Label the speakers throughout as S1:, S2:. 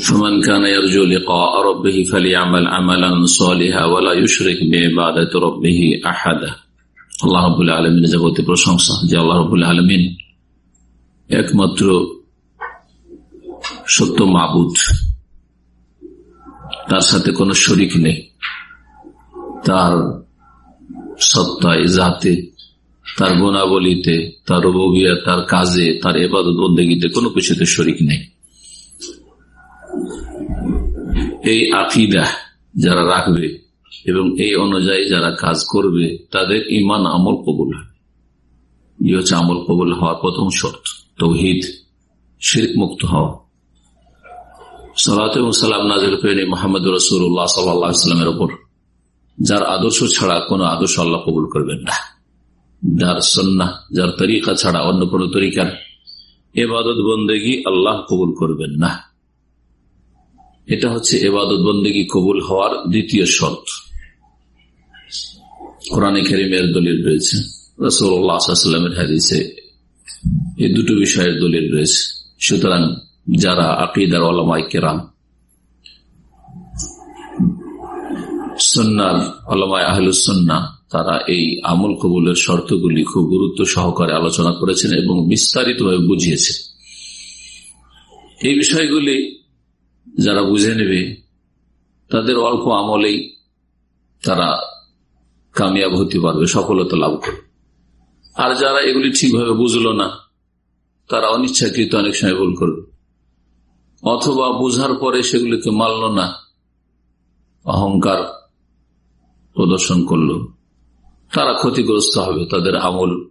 S1: فمن كان يرجو لقاء ربه فليعمل عملا صالحا ولا يشرك بعبادة ربه أحدا আল্লাহ রবুল আলমিন জগতে প্রশংসা যে আল্লাহ রবুল আলমিন একমাত্র সত্য মাবুদ তার সাথে কোনো শরিক নেই তার সত্তায় জাতে তার গুণাবলিতে, তার রবিয়া তার কাজে, তার এবাদত বন্দেগীতে কোনো কিছুতে শরিক নেই। এই আকিদা যারা রাখবে এবং এই অনুযায়ী যারা কাজ করবে, তাদের ইমান আমল কবুল হবে। ইয়ে হচ্ছে আমল কবুল হওয়ার প্রথম শর্ত, তৌহিদ, শিরক মুক্ত হওয়া। সালাম নাজির পেনে মোহাম্মদ রসুল্লাহ সাল্লামের ওপর যার আদর্শ ছাড়া কোনো আদর্শ আল্লাহ কবুল করবেন না। যার সন্না যার তরিকা ছাড়া অন্য কোন তরিকার এবাদত বন্দেগী আল্লাহ কবুল করবেন না। এটা হচ্ছে এবাদত বন্দেগী কবুল হওয়ার দ্বিতীয় শর্ত। কোরআনে খেরিমের দলিল রয়েছে। রসুল্লাহামের হাদিসে এই দুটো বিষয়ের দলিল রয়েছে। সুতরাং যারা আকিদার আলমাই কেরাম সন্ন্যার আলমায় আহলুসন্না তারা এই আমল কবুলের শর্তগুলি খুব গুরুত্ব সহকারে আলোচনা করেছেন এবং বিস্তারিতভাবে বুঝিয়েছে এই বিষয়গুলি যারা বুঝে নেবে, তাদের অল্প আমলেই তারা কামিয়াব হতে পারবে, সফলতা লাভ করবে। আর যারা এগুলি ঠিকভাবে বুঝলো না, তারা অনিচ্ছাকৃত অনেক সময় ভুল করবে। অথবা বুঝার পরে সেগুলিকে মানল না, অহংকার প্রদর্শন করল। তারা ক্ষতিগ্রস্ত হবে, তাদের আমল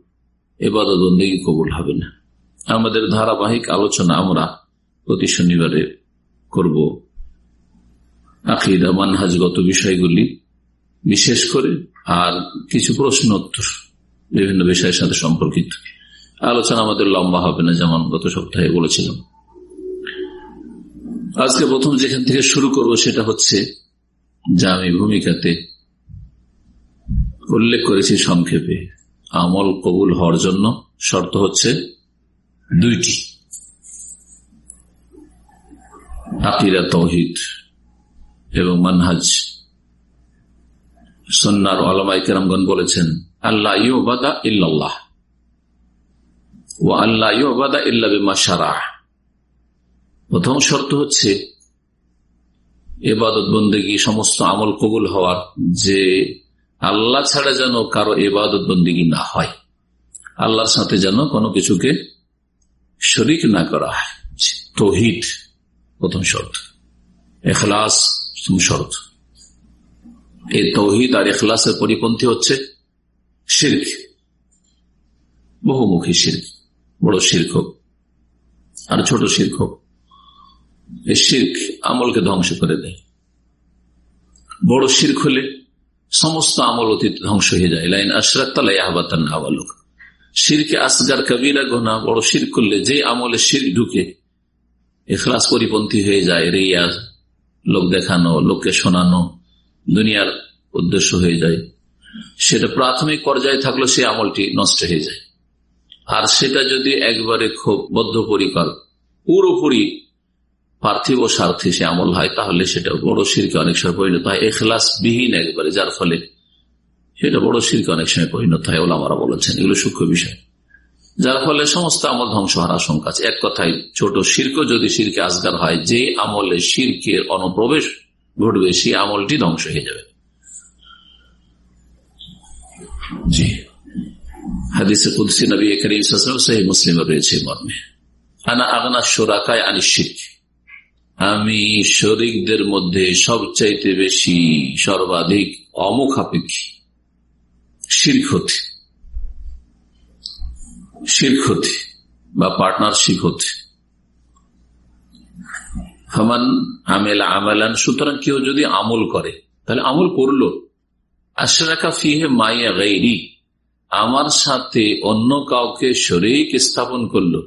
S1: এবাদী কবুল হবে না। আমাদের ধারাবাহিক আলোচনা আমরা প্রতি শনিবারে করব। আকিদা, মানহাজগত বিষয়গুলি বিশেষ করে আর কিছু প্রশ্ন উত্তর বিভিন্ন বিষয়ের সাথে সম্পর্কিত। আলোচনা আমাদের লম্বা হবে না, যেমন গত সপ্তাহে বলেছিলাম। আজকে প্রথম যেখান থেকে শুরু করব সেটা হচ্ছে যে আমি ভূমিকাতে উল্লেখ করেছি সংক্ষেপে। আমল কবুল হওয়ার জন্য শর্ত হচ্ছে দুইটি। আকিরা তৌহিদ এবং মানহাজ। সন্ন্যার আলমাই কেরামগন বলেছেন আল্লাহ ইউবাদা ইল্লাল্লাহ ও আল্লাহ ইউবাদা ইল্লা বিমা সারা প্রথম শর্ত হচ্ছে এবাদত বন্দেগী সমস্ত আমল কবুল হওয়ার যে আল্লাহ ছাড়া যেন কারও এবাদত বন্দিগি না হয়। আল্লাহর সাথে যেন কোনো কিছুকে শরিক না করা হয়। তহিদ প্রথম শর্ত। এখলাস প্রথম শর্ত। এই তৌহিদ আর এখলাসের পরিপন্থী হচ্ছে শির্ক। বহুমুখী শির্ক। বড় শির্ক আর ছোট শির্ক এই শির্ক আমলকে ধ্বংস করে দেয়। বড় শির্ক হলে সমস্ত আমল অতীত ধ্বংস হয়ে যায়। লাইন আশরাক তালাই আহবাতান শিরকে আসগার কবিরা গোনা বড় শির করলে যে আমলে শির ঢুকে, এখলাস পরিপন্থী হয়ে যায় রিয়া লোক দেখানো, লোককে শোনানো, দুনিয়ার উদ্দেশ্য হয়ে যায়। সেটা প্রাথমিক পর্যায়ে থাকলে সে আমলটি নষ্ট হয়ে যায়। আর সেটা যদি একবারে খুব বদ্ধপরিকর, পুরোপুরি পার্থিব স্বার্থে সে আমল হয়, তাহলে সেটা বড় শিরকে অনেক সময় পরিণত হয়। এখলাস বিহীন একবারে, যার ফলে সেটা বড় শিরকে অনেক সময় পরিণত হয়, ওলামারা বলেছেন। এগুলো সূক্ষ্ম বিষয়। যার ফলে সমস্ত আমল ধ্বংস হওয়ার আশঙ্কা আছে। এক কথায়, ছোট শির্ক যদি শিরকে আজগার হয়, যে আমলে শিরকের অনুপ্রবেশ ঘটবে সেই আমলটি ধ্বংস হয়ে যাবে। জি। হাদিসে নবী করিম মুসলিম রয়েছে মর্মে। আনা আগনা সোরাকায় আনি শির্ক। আমি শরিকদের মধ্যে সবচাইতে বেশি সর্বাধিক অমুখাপেক্ষী শির্ক হতে বা পার্টনারশিপ হতে হামান আমেলা আমালান, সুতরাং কেউ যদি আমল করে, তাহলে আমল করল। আশরাকা ফিহে মাইয়া গাইরি, আমার সাথে অন্য কাউকে শরিক স্থাপন করল।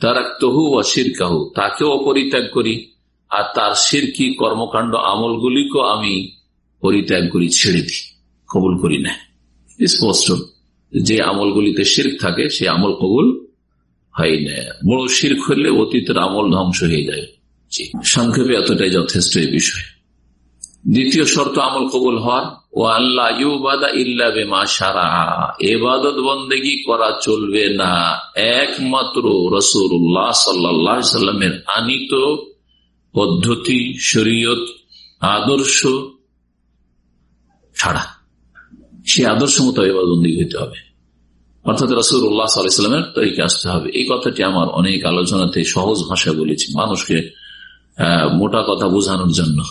S1: তারা তহু অশির কাহু তাকেও অপরিত্যাগ করি। আর তার সিরকি কর্মকাণ্ড আমলগুলিকেও আমি পরিত্যাগ করি, ছেড়ে দিই, কবুল করি না। স্পষ্ট। যে আমলগুলিতে শির্ক থাকে সে আমল কবুল হয় না। বড় শির্ক হলে অতীতের আমল ধ্বংস হয়ে যায়। সংক্ষেপে এতটাই যথেষ্ট এই বিষয়। দ্বিতীয় শর্ত, আমল কবুল হওয়ার। ও আল্লাহ ইউবাদা ইল্লা বেমা সারা এবাদত বন্দেগি করা চলবে না। একমাত্র রসুল্লাহ সাল্লাহ সাল্লামের আনিত পদ্ধতি, শরীয়ত, আদর্শ ছাড়া। সে আদর্শ মতো এবাদন্দি হইতে হবে। অর্থাৎ রসুল্লাহ সাল্লামের তরিকে আসতে হবে। এই কথাটি আমার অনেক আলোচনাতে সহজ ভাষায় বলেছি মানুষকে মোটা কথা বোঝানোর জন্য।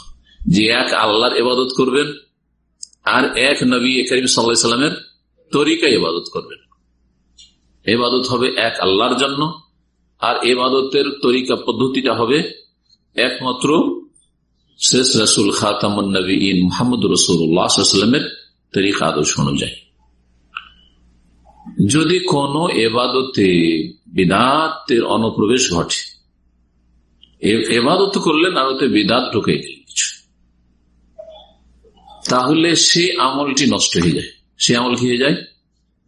S1: যে এক আল্লাহর এবাদত করবেন, আর এক নবী করিম সাল্লা সাল্লামের তরিকা ইবাদত করবেন। এবাদত হবে এক আল্লাহর জন্য, আর এবাদতের তরিকা, পদ্ধতিটা হবে একমাত্র শেষ রসুল খাতামুন নবী মোহাম্মদ রসুল্লাহামের তরিকা আদর্শ অনুযায়ী। যদি কোন এবাদতে বিদাতের অনুপ্রবেশ ঘটে এবাদত করলেন আর ওতে বিদাত ঢুকে কিছু। তাহলে সে আমলটি নষ্ট হয়ে যায়। সে আমল হয়ে যায়?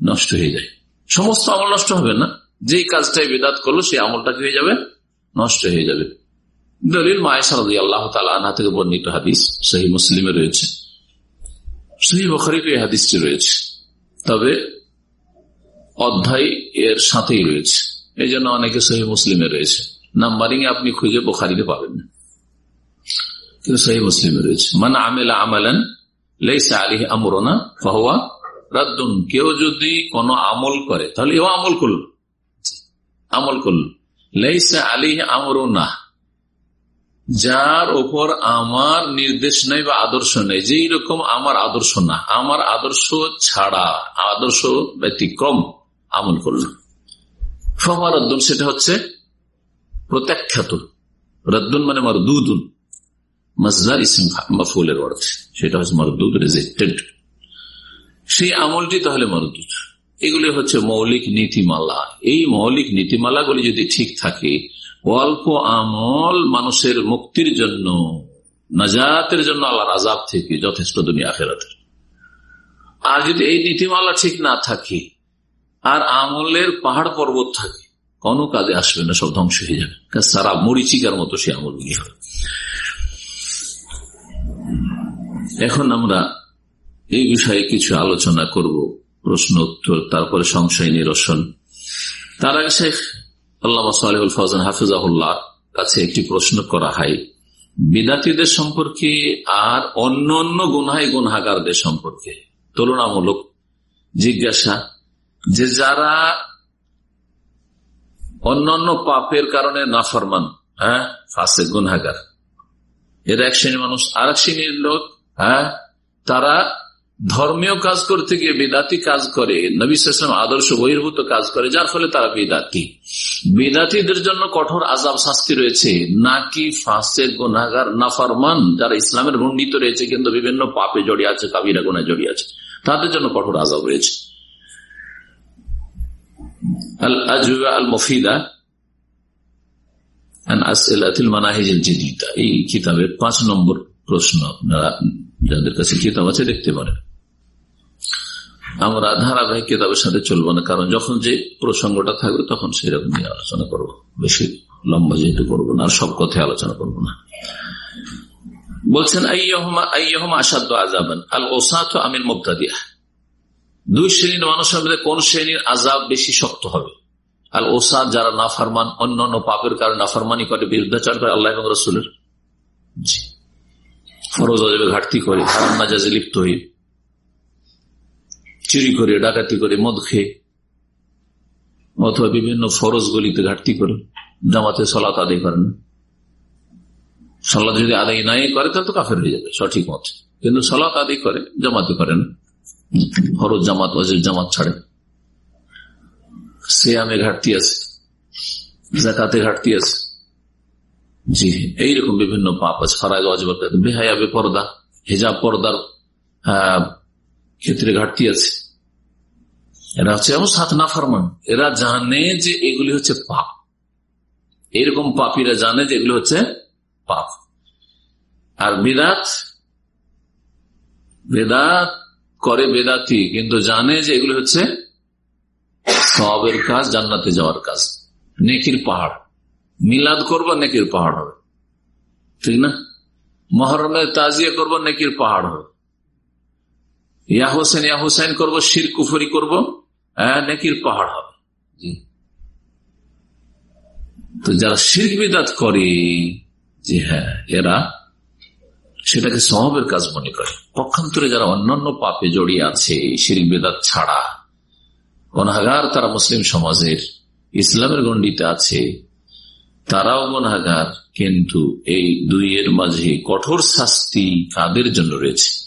S1: নষ্ট হয়ে যায়। সমস্ত আমল নষ্ট হবে না। যেই কাজটাই বেদাত করল, সেই আমলটা হয়ে যাবে? নষ্ট হয়ে যাবে। দলিল মায়েশারদি আল্লাহ তালা থেকে বর্ণিত হাদিস সেই মুসলিমে রয়েছে। সেই বখারিতে এই হাদিসটি রয়েছে। তবে অধ্যায় এর সাথেই রয়েছে। এই জন্য অনেকে সহি মুসলিমে রয়েছে। নাম্বারিং এ আপনি খুঁজে বোখারিতে পাবেন। না কিন্তু সহি মুসলিমে রয়েছে। মানে আমেলা আমালান লেসা আলী আমরনা ফাহুয়া রাদ্দুন। কেউ যদি কোন আমল করে, তাহলে এও আমল করল। আমল করল। লেসা আলী আমরনা। যার ওপর আমার নির্দেশ নেই বা আদর্শ নেই যেই রকম আমার আদর্শ না। আমার আদর্শ ছাড়া, আদর্শ ব্যতিক্রম আমল করল। রদ্দুন সেটা হচ্ছে প্রত্যাখ্যাত। রদ্দুন মানে আমার দুদুন মজদার ইসিম মফুলের অর্থ সেটা হচ্ছে মরদুদ রেজেক্টেড সেই আমলটি তাহলে মরদুদ। এগুলি হচ্ছে মৌলিক নীতিমালা। এই মৌলিক নীতিমালাগুলি যদি ঠিক থাকে অল্প আমল মানুষের মুক্তির জন্য, নাজাতের জন্য আল্লাহর আজাব থেকে যথেষ্ট দুনিয়া ফেরাতের আর যদি এই নীতিমালা ঠিক না থাকে, আর আমলের পাহাড় পর্বত থাকে, কোনো কাজে আসবে না, সব ধ্বংস হয়ে যাবে। সারা মরিচিকার মতো সে আমলগুলি হবে। এখন আমরা এই বিষয়ে কিছু আলোচনা করব প্রশ্ন উত্তর তারপরে সংশয় নিরসন। তার আগে শেখ হাফিজাহুল্লাহ কাছে একটি প্রশ্ন করা হয়, বিদাতিদের সম্পর্কে আর অন্য অন্য গুনহাই গুনহাগারদের সম্পর্কে তুলনামূলক জিজ্ঞাসা যে যারা অন্যান্য পাপের কারণে নাফরমান হ্যাঁ ফাঁসে গুনহাগার। এর এক শ্রেণির মানুষ আর এক শ্রেণির লোক হ্যাঁ তারা ধর্মীয় কাজ করতে গিয়ে বেদাতি কাজ করে, নবী আদর্শ বহির্ভূত কাজ করে, যার ফলে তারা বেদাতি। বেদাতিদের জন্য কঠোর আজাব শাস্তি রয়েছে, নাকি ফাঁসের গোনাগার নাফারমান যারা ইসলামের ভণ্ডিত রয়েছে কিন্তু বিভিন্ন পাপে জড়িয়ে আছে, কাবিরা গোনায় জড়িয়ে আছে, তাদের জন্য কঠোর আজাব রয়েছে। আল আজুবা এই কিতাবের পাঁচ নম্বর প্রশ্ন যাদের কাছে কিতাব আছে, দেখতে পারেন। আমরা ধারাবাহিক কিতাবের সাথে চলবো না, কারণ যখন যে প্রসঙ্গটা থাকবে, তখন সেরকম নিয়ে আলোচনা করব। বেশি লম্বা যেহেতু করব না, আর সব কথায় আলোচনা করব না। বলছেন আসাদ আজাবান আল ওসাত আমির মুক্তাদিয়া দুই শ্রেণির মানুষের মধ্যে কোন শ্রেণির আজাব বেশি শক্ত হবে? আল ওসাদ যারা নাফারমান অন্য অন্য পাপের কারণে নাফারমানি করে, বিরুদ্ধাচার করে আল্লাহ রসুলের? ফরজ অজবে ঘাটতি করে, হারাম নাজাজে লিপ্ত হয়ে। চুরি করে, ডাকাতি করে, মদ খেয়ে। অথবা বিভিন্ন ফরজ গলিতে ঘাটতি করে, জামাতে সলাত আদায় করেন সলাৎ যদি আদায় নাই করে তাহলে তো কাফের হয়ে যাবে, সঠিক মত। কিন্তু সলাৎ আদায় করে, জামাতে করেন ফরজ জামাত, ওয়াজিব জামাত ছাড়ে। সে আমি ঘাটতি আছে জাকাতে ঘাটতি আছে। জি, এইরকম বিভিন্ন পাপ আছে। ফরাজ অজবাদ বেহায়া, বেপর্দা, হেজাব পর্দার ক্ষেত্রে ঘাটতি আছে। এরা হচ্ছে এমন সাত নাফারমান, এরা জানে যে এগুলি হচ্ছে পাপ। এরকম পাপিরা জানে যে এগুলি হচ্ছে পাপ। আর বেদাত বেদাত করে বেদাতি, কিন্তু জানে যে এগুলি হচ্ছে সবের কাজ, জান্নাতে যাওয়ার কাজ। নেকির পাহাড়। মিলাদ করব নেকির পাহাড় হবে। ঠিক না? মহরমের তাজিয়া করব নেকির পাহাড় হবে। ইয়া হোসেন ইয়া করব শির কুফরি করব হ্যাঁ, নেকির পাহাড় হবে। তো যারা শির বিদাত করে যে হ্যাঁ এরা সেটাকে স্বভাবের কাজ মনে করে। পক্ষান্তরে যারা অন্যান্য পাপে জড়িয়ে আছে শির বেদাত ছাড়া অনাগার তারা মুসলিম সমাজের ইসলামের গণ্ডিতে আছে তারাও গনাগার কিন্তু এই দুইয়ের মাঝে কঠোর শাস্তি কাদের জন্য রয়েছে?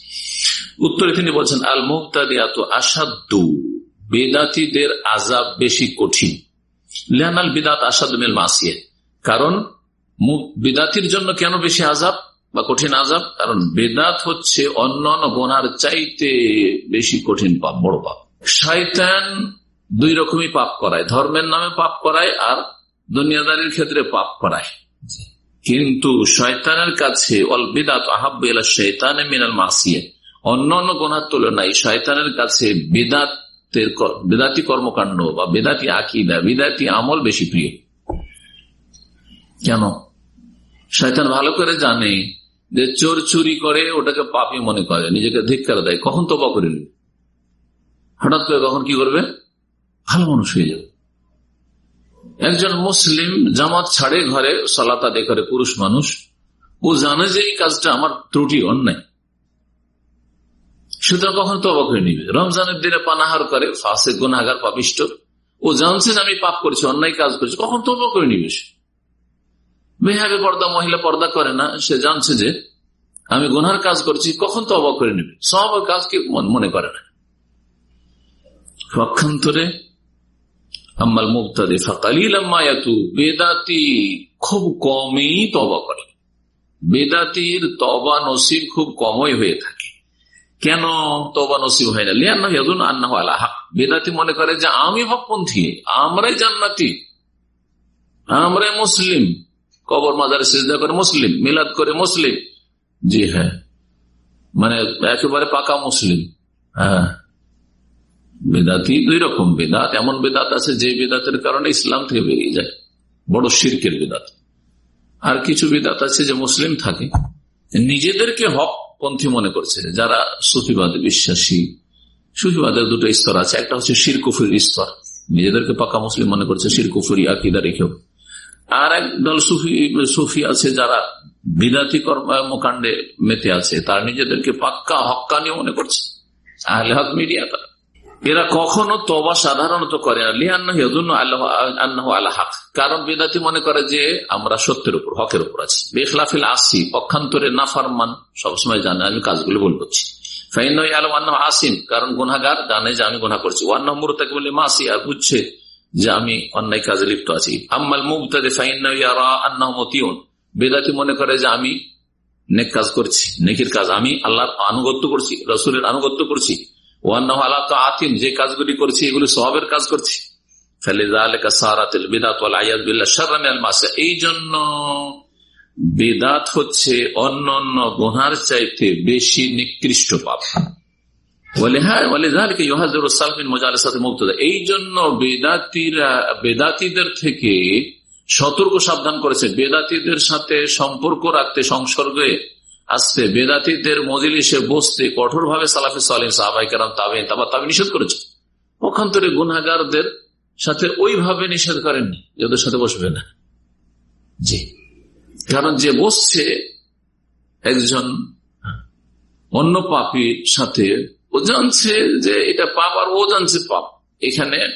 S1: উত্তরে তিনি বলছেন আল মুক্তাদিয়াত আসাদ্দ বেদাতিদের আজাব বেশি কঠিন। লেহানাল বিদাত আসাদ মেল মাসিয়ে। কারণ বিদাতির জন্য কেন বেশি আজাব বা কঠিন আজাব কারণ বেদাত হচ্ছে অন্য অন্য গোনার চাইতে বেশি কঠিন পাপ, বড় পাপ। শয়তান দুই রকমই পাপ করায়, ধর্মের নামে পাপ করায় আর দুনিয়াদারির ক্ষেত্রে পাপ করায়। কিন্তু শয়তানের কাছে অল বিদাত আহাব্লা শৈতানে মিনাল মাসিয়ে। অন্য অন্য গোনার তুলনায় শয়তানের কাছে বেদাতের বেদাতি কর্মকাণ্ড বা বেদাতি আকিদা বেদাতি আমল বেশি প্রিয়। কেন? শয়তান ভালো করে জানে যে চোর চুরি করে ওটাকে পাপি মনে করে, নিজেকে ধিক্কার দেয়। কখন তো করে নেবে? হঠাৎ করে কখন কি করবে? ভালো মানুষ হয়ে যাবে। একজন মুসলিম জামাত ছাড়ে ঘরে সলাতা দে করে, পুরুষ মানুষ, ও জানে যে এই কাজটা আমার ত্রুটি, অন্যায়। সুতরাং কখন তো অবাক হয়ে নিবে? রমজানের দিনে পানাহার করে, ফাঁসে গুনাগার পাপিষ্ট। ও জানছে যে আমি পাপ করছি, অন্যায় কাজ করছি, কখন তো অবাক করে নিবে মেহাবে পর্দা, মহিলা পর্দা করে না, সে জানছে যে আমি গুনহার কাজ করছি, কখন তো অবাক করে নিবে? সব কাজ কাজকে মনে করে না। আম্মাল মুক্তাদি ফাকালিলাম্মায়াতু বেদাতি খুব কমই তবা করে। বেদাতির তবা নসিব খুব কমই হয়ে থাকে। কেন তবা নসিব হয় না? লিয়ান্না ইয়াদুন আন্না আল্লাহ বেদাতি মনে করে যে আমি হকপন্থী আমরাই জান্নাতি। আমরাই মুসলিম। কবর মাজারে সিজদা করে মুসলিম, মিলাদ করে মুসলিম। জি হ্যাঁ। মানে একেবারে পাকা মুসলিম। হ্যাঁ। বেদাতি দুই রকম বেদাত। এমন বেদাত আছে যে বেদাতের কারণে ইসলাম থেকে বেরিয়ে যায়। বড় শির্কের বেদাত। আর কিছু বেদাত আছে যে মুসলিম থাকে। নিজেদেরকে হক পন্থী মনে করছে। যারা সুফিবাদে বিশ্বাসী, সুফিবাদের দুটো স্তর আছে। একটা হচ্ছে শিরকুফুর স্তর। নিজেদেরকে পাকা মুসলিম মনে করছে, শিরকুফুরি আকিদা রেখেও আর এক দল সুফি সুফি আছে যারা বিদাতি কর্মকাণ্ডে মেতে আছে। তার নিজেদেরকে পাক্কা হকানি মনে করছে। আহলে হক মিডিয়া তারা। এরা কখনো তবা সাধারণত করে না। লিহান্ন আল্লাহ আল্লাহ হক। কারণ বেদাতি মনে করে যে আমরা সত্যের উপর, হকের উপর আছি। বেখলাফিল আসি পক্ষান্তরে নাফারমান, সবসময় জানে আমি কাজগুলো ভুল করছি। গুনাগার জানে যে আমি বলে মাসি, আর বুঝছে যে আমি অন্যায় আছি। আম্মাল ফাইন মনে করে যে আমি নেক কাজ করছি, নেকির কাজ। আমি আল্লাহর আনুগত্য করছি, রসুলের আনুগত্য করছি। আতিম যে কাজগুলি করছি, এগুলি সবের কাজ করছি। এই জন্য বেদাত হচ্ছে অন্য অন্য গোনার চাইতে বেশি নিকৃষ্ট পাপ। এই জন্য বেদাতিদের থেকে সতর্ক সাবধান করেছে। বেদাতিদের সাথে সম্পর্ক রাখতে সংসর্গে আসতে বেদাতিদের মজিলিসে বসতে কঠোর ভাবে সালাফে সালিম সাহাবাই কারাম তাবে তাবা তাবে নিষেধ করেছে। পক্ষান্তরে গুনাগারদের সাথে ওইভাবে নিষেধ করেননি যাদের সাথে বসবে না। জি। কারণ যে বসছে একজন অন্য পাপির সাথে, ও জানছে যে এটা পাপ আর ও জানছে পাপ। এখানে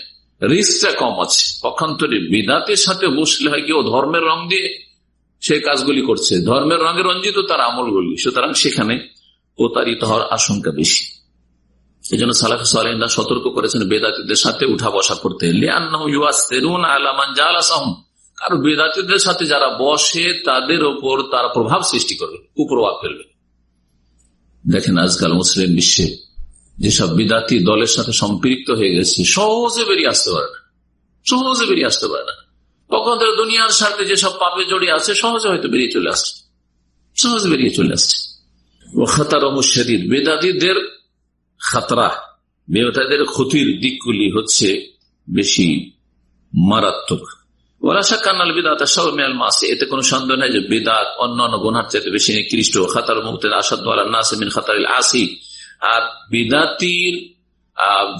S1: রিস্কটা কম আছে। পক্ষান্তরে বিদাতের সাথে বসলে হয় কি, ও ধর্মের রং দিয়ে সে কাজগুলি করছে। ধর্মের রঙে রঞ্জিত তার আমলগুলি। সুতরাং সেখানে প্রতারিত হওয়ার আশঙ্কা বেশি। এই জন্য সালাফ সালেন্দা সতর্ক করেছেন বেদাতিদের সাথে উঠা বসা করতে। আর বেদাতিদের সাথে যারা বসে, তাদের ওপর তারা প্রভাব সৃষ্টি করবে কুপ্রভাব ফেলবে। দেখেন আজকাল মুসলিম বিশ্বে যেসব বিদাতি দলের সাথে সম্পৃক্ত হয়ে গেছে, সহজে বেরিয়ে আসতে পারে না। সহজে বেরিয়ে আসতে পারে না। তখন দুনিয়ার সাথে যেসব পাপে জড়িয়ে আছে, সহজে হয়তো বেরিয়ে চলে আসছে। সহজে বেরিয়ে চলে আসছে। ও খাতার শরীর বেদাতিদের খাতরা বেদাতিদের ক্ষতির দিকগুলি হচ্ছে বেশি মারাত্মক। কান্নাল এতে কোনো সন্দেহ নেই যে বিদাত বেশি খাতার খাতার আর বিদাতির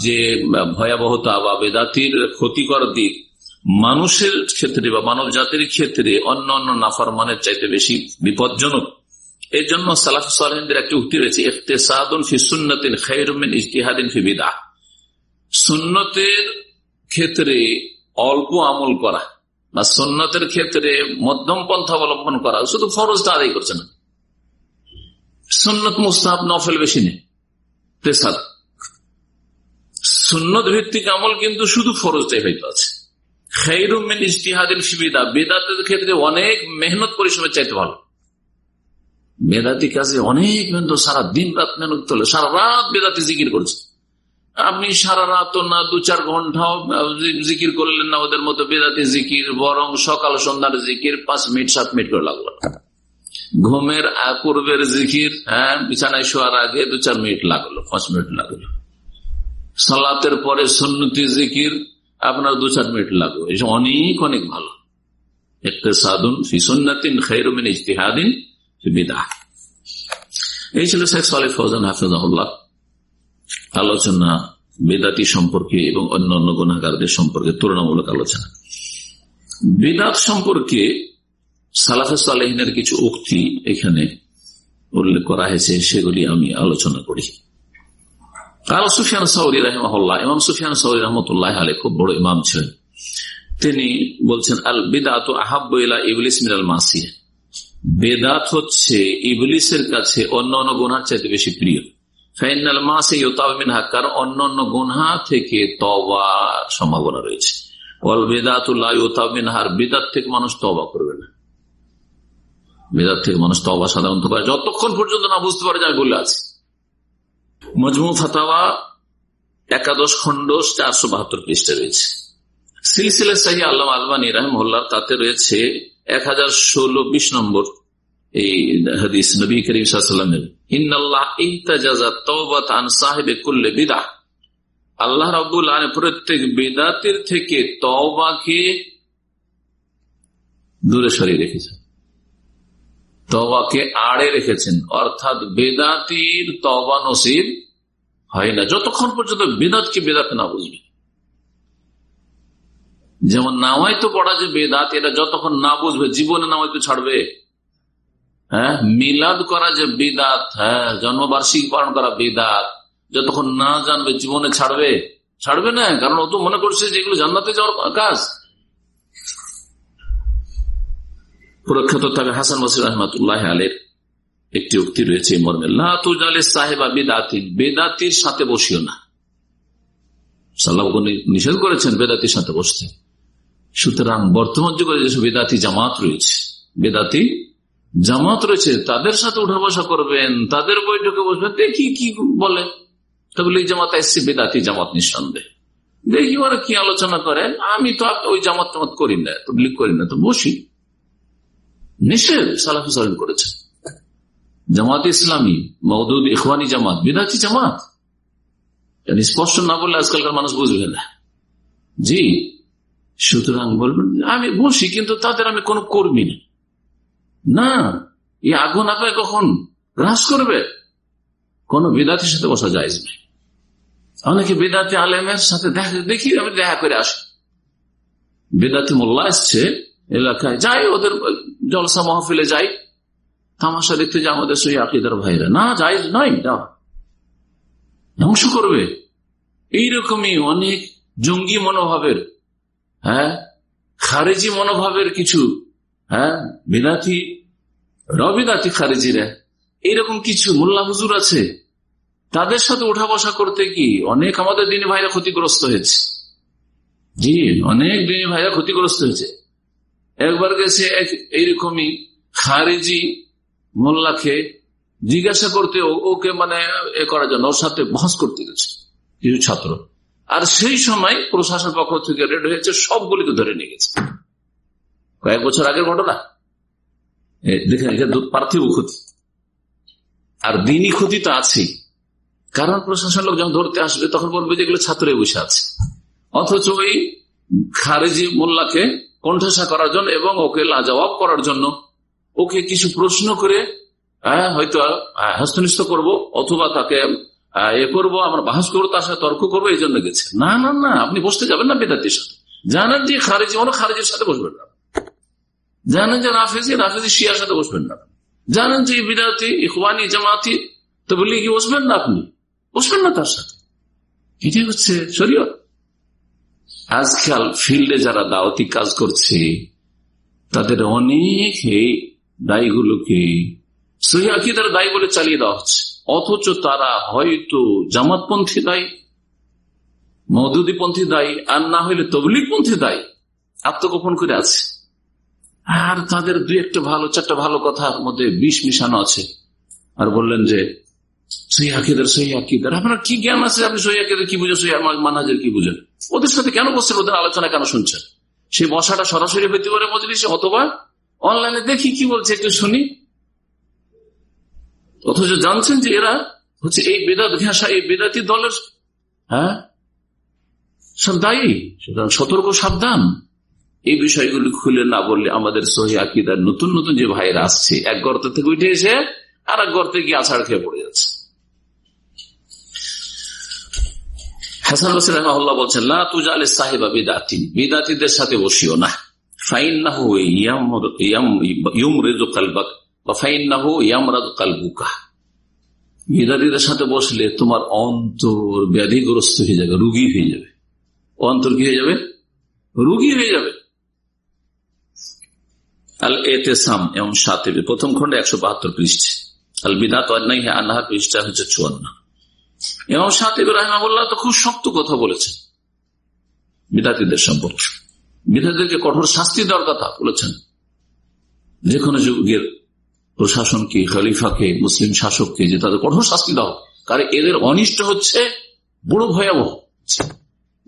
S1: যে ভয়াবহতা বা বেদাতির ক্ষতিকর দিক মানুষের ক্ষেত্রে বা মানব জাতির ক্ষেত্রে অন্য অন্য নাফার মানের চাইতে বেশি বিপজ্জনক। এর জন্য সালাফ একটি উক্তি রয়েছে ফি সুন্নতিন ফি বিদা সুন্নতের ক্ষেত্রে অল্প আমল করা বা সন্ন্যতের ক্ষেত্রে মধ্যম পন্থা অবলম্বন করা শুধু ফরজটা আদায় করছে না। সুন্নত মুস্তাহ নফেল বেশি নেই সুন্নত ভিত্তিক আমল কিন্তু শুধু ফরজটাই হয়তো আছে। খেরুমিন ইস্তিহাদিন সুবিধা বেদাতের ক্ষেত্রে অনেক মেহনত পরিশ্রমের চাইতে ভালো। বেদাতি কাজে অনেক মেহনত, সারা দিন রাত মেহনত তোলে সারা রাত বেদাতি জিকির করছে। আপনি সারা রাত না দু চার ঘন্টাও জিকির করলেন না ওদের মতো বেদাতি জিকির, বরং সকাল সন্ধ্যার জিকির পাঁচ মিনিট, সাত মিনিট করে লাগল। ঘুমের পূর্বের জিকির হ্যাঁ বিছানায় শোয়ার আগে দু চার মিনিট লাগল, পাঁচ মিনিট লাগল। সালাতের পরে সন্নতি জিকির আপনার দু চার মিনিট লাগল এসব অনেক অনেক ভালো। একটা সাধুন ফিসন্নাতিন খেরুমিন ইজতিহাদিন বিদা এই ছিল শেখ সালেফ ফৌজান হাফিজাহুল্লাহ। আলোচনা, বেদাতি সম্পর্কে এবং অন্য অন্য গুণাগারদের সম্পর্কে তুলনামূলক আলোচনা। বেদাত সম্পর্কে সালাফের কিছু উক্তি এখানে উল্লেখ করা হয়েছে, সেগুলি আমি আলোচনা করি। কাল সুফিয়ান সৌরি ইমাম সুফিয়ান সৌরি রহমতুল্লাহ আলী খুব বড় ইমাম ছিলেন। তিনি বলছেন আল বিদাত বেদাত হচ্ছে ইবলিসের কাছে অন্য অন্য গুনার চাইতে বেশি প্রিয়। কারণ অন্য অন্য থেকে তবার সম্ভাবনা রয়েছে। থেকে মানুষ তবা থেকে মানুষ তবা যতক্ষণ পর্যন্ত না বুঝতে পারে যায় বলে আছে। মজমু ফাতাওয়া, একাদশ খন্ড চারশো বাহাত্তর পৃষ্ঠে রয়েছে। সিলসিলা সাহি আল্লাহ আলমানি রাহমুল্লাহ তাতে রয়েছে এক হাজার ষোলো বিশ নম্বর এই হাদিস নবী করিম সাল্লামের ইহতাজাজা তওবাত আন সাহেবে কুল্লে বিদা আল্লাহ রাবুল আলম প্রত্যেক বেদাতির থেকে তওবাকে দূরে সরিয়ে রেখেছেন। তবাকে আড়ে রেখেছেন। অর্থাৎ বেদাতির তবা নসিব হয় না। যতক্ষণ পর্যন্ত বেদাতকে বেদাত না বুঝবে। যেমন নামাই তো পড়া যে বেদাত, এটা যতক্ষণ না বুঝবে, জীবনে নামাই তো ছাড়বে। হ্যাঁ? মিলাদ করা যে বেদাত হ্যাঁ? জন্মবার্ষিকী পালন করা বেদাত, যতক্ষণ না জানবে, জীবনে ছাড়বে। ছাড়বে না, কারণ ও তো মনে করছে যে এগুলো জান্নাতে যাওয়ার কাজ। প্রখ্যাত তবে হাসান মসির রহমতুল্লাহ আলের একটি উক্তি রয়েছে মর্মে সাহেবা বেদাতির বেদাতির সাথে বসিও না। সাল্লাহ নিষেধ করেছেন বেদাতির সাথে বসতে। সুতরাং বর্তমান যুগে যেসব বেদাতি জামাত রয়েছে, বেদাতি জামাত রয়েছে, তাদের সাথে উঠা বসা করবেন, তাদের বৈঠকে বসবেন, দেখি কি বলে। তবলিগ জামাত এসছে, বেদাতি জামাত নিঃসন্দেহ। দেখি ওরা কি আলোচনা করেন আমি তো ওই জামাত টামাত করি না, তবলিগ করি না, তো বসি। নিষেধ সালাফি সালিম করেছেন জামাত ইসলামী মৌদুদ ইখওয়ানি জামাত, বিদাতি জামাত। স্পষ্ট না বললে আজকালকার মানুষ বুঝবে না। জি, সুতরাং বলবেন, আমি বসি কিন্তু তাদের আমি কোনো কর্মী নেই না, এই আগুন আপনাকে কখন গ্রাস করবে? কোন বিদাতির সাথে বসা যায় না অনেকে বেদাতি আলেমের সাথে দেখা, দেখি, আমি দেখা করে আসি। বেদাতি মোল্লা এসছে এলাকায়, যাই, ওদের জলসা মহফিলে যাই, তামাশা দেখতে যে আমাদের সই আকিদার ভাইরা না যাই নয় ধ্বংস করবে। এইরকমই অনেক জঙ্গি মনোভাবের হ্যাঁ খারেজি মনোভাবের কিছু হ্যাঁ বিদাতি, রবিদাতি খারেজিরা, এইরকম কিছু মোল্লা হুজুর আছে। তাদের সাথে উঠা বসা করতে কি অনেক আমাদের দিনী ভাইরা ক্ষতিগ্রস্ত হয়েছে? জি, অনেক দিনী ভাইরা ক্ষতিগ্রস্ত হয়েছে। একবার গেছে এইরকমই খারেজি মোল্লাকে জিজ্ঞাসা করতে ওকে মানে এ করার জন্য, ওর সাথে বহস করতে গেছে কিছু ছাত্র। আর সেই সময় প্রশাসন পক্ষ থেকে রেড হয়েছে, সবগুলিকে ধরে নিয়ে গেছে। কয়েক বছর আগের ঘটনা। দেখেন পার্থিব ক্ষতি। আর দিনই ক্ষতি তো আছেই। কারণ প্রশাসন লোক যখন ধরতে আসবে, তখন বলবে যেগুলো ছাত্রে বসে আছে। অথচ ওই খারেজি মোল্লাকে কণ্ঠসা করার জন্য এবং ওকে লাজবাব করার জন্য ওকে কিছু প্রশ্ন করে হ্যাঁ, হয়তো হস্তনিষ্ঠ করব অথবা তাকে এ করব আমরা বাহাস করব তার সাথে তর্ক করব এই জন্য গেছে। না না না আপনি বসতে যাবেন না বেদাতির সাথে। জানেন যে খারেজি অন্য খারেজির সাথে বসবেন না। জানেন যে রাফেজি রাফেজি শিয়ার সাথে বসবেন না। জানেন যে বিদাতি ইকবানি জামাতি তো বলি কি বসবেন না আপনি। বসবেন না তার সাথে। এটি হচ্ছে শরীয়ত। আজকাল ফিল্ডে যারা দাওয়াতি কাজ করছে, তাদের অনেক দায়ীগুলোকে সহিদার দায়ী বলে চালিয়ে দেওয়া হচ্ছে। অথচ তারা হয়তো জামাতপন্থী দায়ী মধুদীপন্থী দায়ী, আর না হইলে তবলিগপন্থী দায়ী। আত্মগোপন করে আছে। আর তাদের দুই একটা ভালো, চারটা ভালো কথার মধ্যে বিষ মিশানো আছে। আর বললেন যে, সহি আকিদের সহি আকিদের। আপনার কি জ্ঞান আছে? আপনি সহি কি বুঝেন? সহি মানাজের কি বুঝেন? ওদের সাথে কেন বসছেন? ওদের আলোচনা কেন শুনছেন? সেই বসাটা সরাসরি হইতে পারে মজলিসে অথবা অনলাইনে দেখি কি বলছে একটু শুনি। অথচ জানছেন যে এরা হচ্ছে এই বেদাত ঘেঁষা, এই বেদাতি দলের হ্যাঁ? সব দায়ী। সতর্ক, সাবধান। এই বিষয়গুলি খুলে না বললে আমাদের সহি আকিদার নতুন নতুন যে ভাইরা আসছে, এক গর্ত থেকে উঠে এসে আর এক গর্তে গিয়ে আছাড় খেয়ে পড়ে যাচ্ছে। হাসান বলছেন না সাহেবা বিদাতি বিদাতিদের সাথে বসিও না। বসলে তোমার অন্তর ব্যাধিগ্রস্ত হয়ে যাবে, রুগী হয়ে যাবে। অন্তর কি হয়ে যাবে? রুগী হয়ে যাবে। আল এতেসাম এবং সাথে প্রথম খন্ডে একশো বাহাত্তর পৃষ্ঠে। আল বিদাত আন্নাহার পৃষ্ঠা হচ্ছে চুয়ান্ন। এবং সাথে রাহমাবুল্লাহ তো খুব শক্ত কথা বলেছেন। বিদাতিদের সম্পর্কে। বিদাতিদেরকে কঠোর শাস্তি দেওয়ার কথা বলেছেন। যে কোনো যুগের প্রশাসনকে, খলিফাকে, মুসলিম শাসককে যে তাদের কঠোর শাস্তি দাও কারণ এদের অনিষ্ট হচ্ছে, বড় ভয়াবহ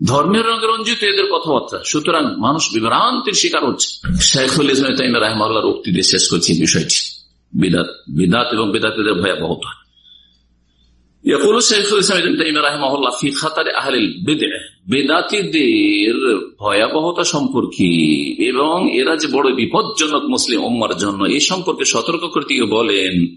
S1: ধর্মের রঙে রঞ্জিত এদের কথাবার্তা। সুতরাং মানুষ বিভ্রান্তির শিকার হচ্ছে। শেখুল ইসলাম রাহমাল্লাহর উক্তি দিয়ে শেষ করছি বিষয়টি। বিদাত বিদাত এবং বিদাতদের ভয়াবহতা। বেদাতিদের ভয়াবহতা সম্পর্কে এবং এরা যে বড় বিপজ্জনক মুসলিম উম্মার জন্য এই সম্পর্কে সতর্ক করতে বলেন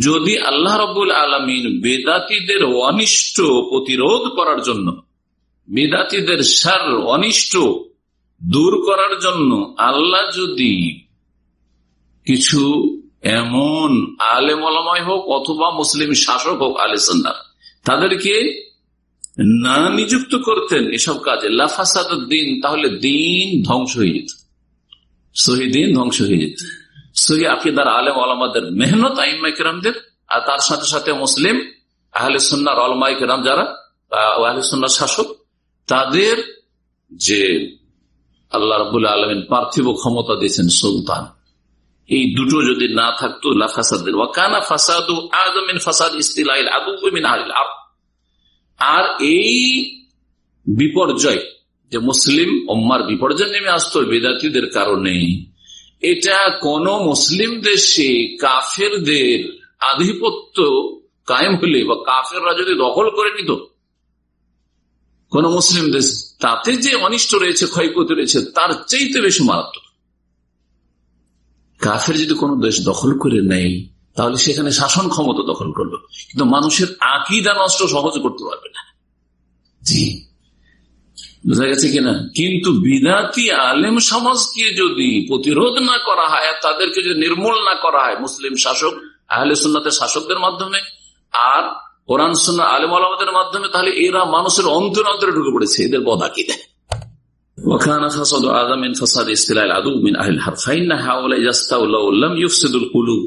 S1: যদি আল্লাহ রবুল আলমিন বেদাতিদের অনিষ্ট প্রতিরোধ করার জন্য, বেদাতিদের সার অনিষ্ট দূর করার জন্য আল্লাহ যদি কিছু এমন আলেময় হোক অথবা মুসলিম শাসক হোক, আলে তাদেরকে না নিযুক্ত করতেন এসব কাজে লাফাসাদ দিন তাহলে দিন ধ্বংস হয়ে যেত। সহি দিন ধ্বংস হয়ে যেত। সহি আকিদার আলেম আলমাদের মেহনত আইমাইকেরামদের আর তার সাথে সাথে মুসলিম, আহলে সন্ন্যার আলমাইকেরাম যারা আহলে সন্ন্যার শাসক, তাদের যে আল্লাহ রবুল্লা আলমিন পার্থিব ক্ষমতা দিয়েছেন সুলতান। এই দুটো যদি না থাকতো আর এই বিপর্যয় যে মুসলিম ওম্মার বিপর্যয় নেমে আসতো বেদাতিদের কারণে, এটা কোন মুসলিম দেশে কাফেরদের আধিপত্য কায়েম হলে বা কাফেররা যদি দখল করে নিত কোন মুসলিম দেশ তাতে যে অনিষ্ট রয়েছে, ক্ষয়ক্ষতি রয়েছে, তার চাইতে বেশি মারাত্মক। কাফের যদি কোন দেশ দখল করে নেয়, তাহলে সেখানে শাসন ক্ষমতা দখল করল। কিন্তু মানুষের আকিদা নষ্ট সহজ করতে পারবে না। জি। বোঝা গেছে কিনা? কিন্তু বিদাতি আলেম সমাজকে যদি প্রতিরোধ না করা হয়, তাদেরকে যদি নির্মূল না করা হয়, মুসলিম শাসক, আহলে সুন্নাতের শাসকদের মাধ্যমে, আর কোরআন সুন্না আলম আলমদের মাধ্যমে তাহলে এরা মানুষের অন্তর অন্তরে ঢুকে পড়েছে, এদের বদাকি দেয়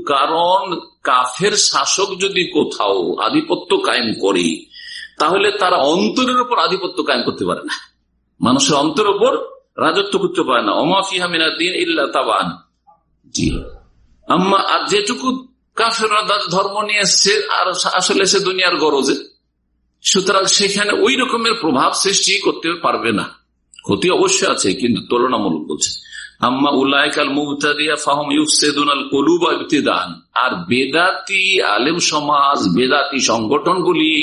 S1: কারণ কাফের শাসক যদি কোথাও আধিপত্য কায়েম করে, তাহলে তারা অন্তরের উপর আধিপত্য কায়েম করতে পারে না। মানুষের অন্তর উপর রাজত্ব করতে পারে না। অমাফিহা দিন ইল্লা তাবান আম্মা, আর যেটুকু ধর্ম নিয়ে আসলে সে দুনিয়ার গরজে। সুতরাং সেখানে ওই রকমের প্রভাব সৃষ্টি করতে পারবে না। ক্ষতি অবশ্যই আছে, কিন্তু তুলনামূলক বলছে। আম্মা উল্লাহকাল মুবতাদিয়া কলুবা ইবতিদান। আর বেদাতি আলেম সমাজ, বেদাতি সংগঠনগুলি,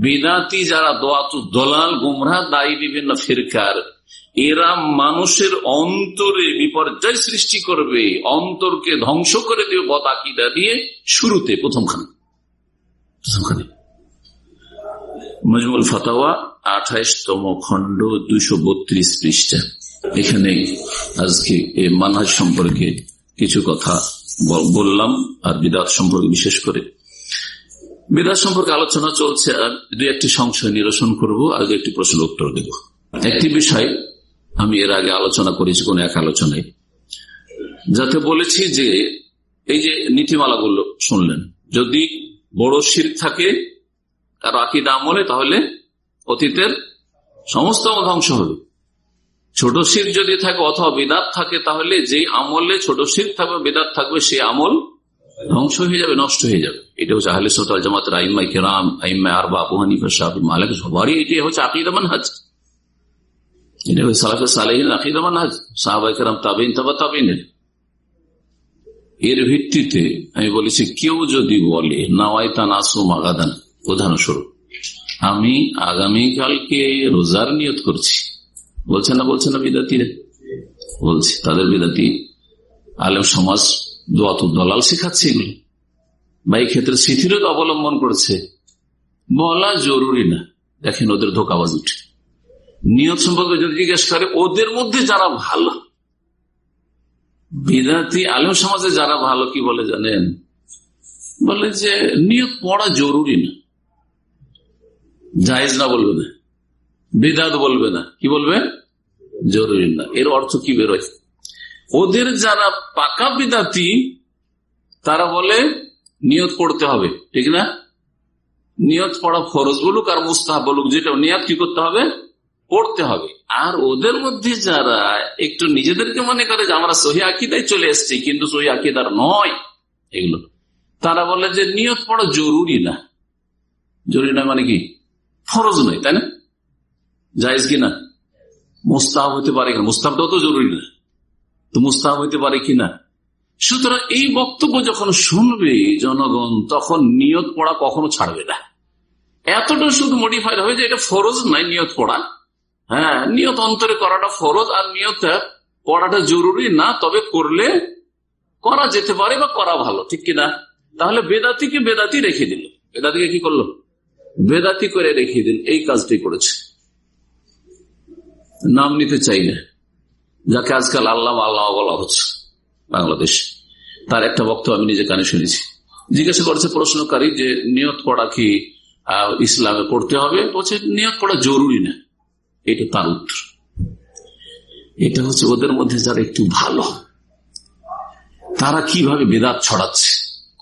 S1: বেদাতি যারা দোয়াতু দলাল গুমরা দায়ী বিভিন্ন ফিরকার এরা মানুষের অন্তরে বিপর্যয় সৃষ্টি করবে, অন্তরকে ধ্বংস করে দেবে বদাকিদা দিয়ে শুরুতে, প্রথমখানে। প্রথমখানে। মজমুল ফতাওয়া, আঠাইশতম খণ্ড, দুইশো বত্রিশ পৃষ্ঠা। এখানে আজকে মানহাজ সম্পর্কে কিছু কথা বললাম, আর বিদাত সম্পর্কে বিশেষ করে। বিদাত সম্পর্কে আলোচনা চলছে, আর দুই একটি সংশয় নিরসন করব আর একটি প্রশ্ন উত্তর দেব। একটি বিষয় আমি এর আগে আলোচনা করেছি, কোন এক আলোচনায়। যাতে বলেছি যে, এই যে নীতিমালা নীতিমালাগুলো শুনলেন, যদি বড় শির থাকে আর আকিদা আমলে, তাহলে অতীতের সমস্ত ধ্বংস হবে। ছোট শির যদি থাকে অথবা বেদাত থাকে, তাহলে যে আমলে ছোট শির থাকবে, বেদাত থাকবে, সেই আমল ধ্বংস হয়ে যাবে, নষ্ট হয়ে যাবে। এটা হচ্ছে আহলে সোতাল জামাত আইম্মা কেরাম আইম্মা আর বাবু হানিফা সবারই এটি হচ্ছে আকিদা মানহাজ। এর ভিত্তিতে আমি বলেছি, কেউ যদি বলে নাওয়াইতা নাসু মাগাদান উদাহরণস্বরূপ, আমি আগামীকালকে রোজার নিয়ত করছি। বলছে না বলছে না বিদাতিরা? বলছি, তাদের বিদাতি আলেম সমাজ দোয়াত দলাল শিখাচ্ছে এগুলো। বা এই ক্ষেত্রে স্মৃতিরও অবলম্বন করছে। বলা জরুরি না। দেখেন ওদের ধোকাবাজ উঠে। নিয়ত সম্পর্কে যদি জিজ্ঞেস করে, ওদের মধ্যে যারা ভালো, বিদাতি আলেম সমাজে যারা ভালো, কি বলে জানেন? বলে যে নিয়ত পড়া জরুরি না। জাহেজ না বলবে না। বিদাত বলবে না। কি বলবে? জরুরি না। এর অর্থ কি বেরোয়? ওদের যারা পাকা বিদাতি, তারা বলে নিয়ত পড়তে হবে। ঠিক না? নিয়ত পড়া ফরজ বলুক আর মুস্তাহ বলুক, যেটা নিয়ত কি করতে হবে? পড়তে হবে। আর ওদের মধ্যে যারা একটু নিজেদেরকে মনে করে যে আমরা সহি আকিদায় চলে এসছি, কিন্তু সহি আকিদার নয় এগুলো। তারা বলে যে নিয়ত পড়া জরুরি না। জরুরি না মানে কি? ফরজ নয়, তাই না? জায়েজ কিনা? মুস্তাহ হতে পারে কিনা? মুস্তাহটাও তো জরুরি না। তো মুস্তাহ হইতে পারে কিনা? সুতরাং এই বক্তব্য যখন শুনবে জনগণ, তখন নিয়ত পড়া কখনো ছাড়বে না। এতটা শুধু মডিফাইড হবে যে এটা ফরজ নয়, নিয়ত পড়া। হ্যাঁ নিয়ত অন্তরে করাটা ফরজ আর নিয়ত পড়াটা জরুরি না, তবে করলে করা যেতে পারে বা করা ভালো, ঠিক কিনা তাহলে বেদাতিকে বেদাতি রেখে দিল। বেদাতিকে কি করল? বেদাতি করে রেখে দিল, এই কাজটি করেছে। নাম নিতে চাই না, যাকে আজকাল আল্লাহ আল্লাহ বলা হচ্ছে বাংলাদেশ। তার একটা বক্তব্য আমি নিজে কানে শুনেছি। জিজ্ঞাসা করছে প্রশ্নকারী যে নিয়ত পড়া কি ইসলামে পড়তে হবে? বলছে, নিয়ত পড়া জরুরি না। এটা তার উত্তর। এটা হচ্ছে ওদের মধ্যে যারা একটু ভালো, তারা কীভাবে বেদাত ছড়াচ্ছে?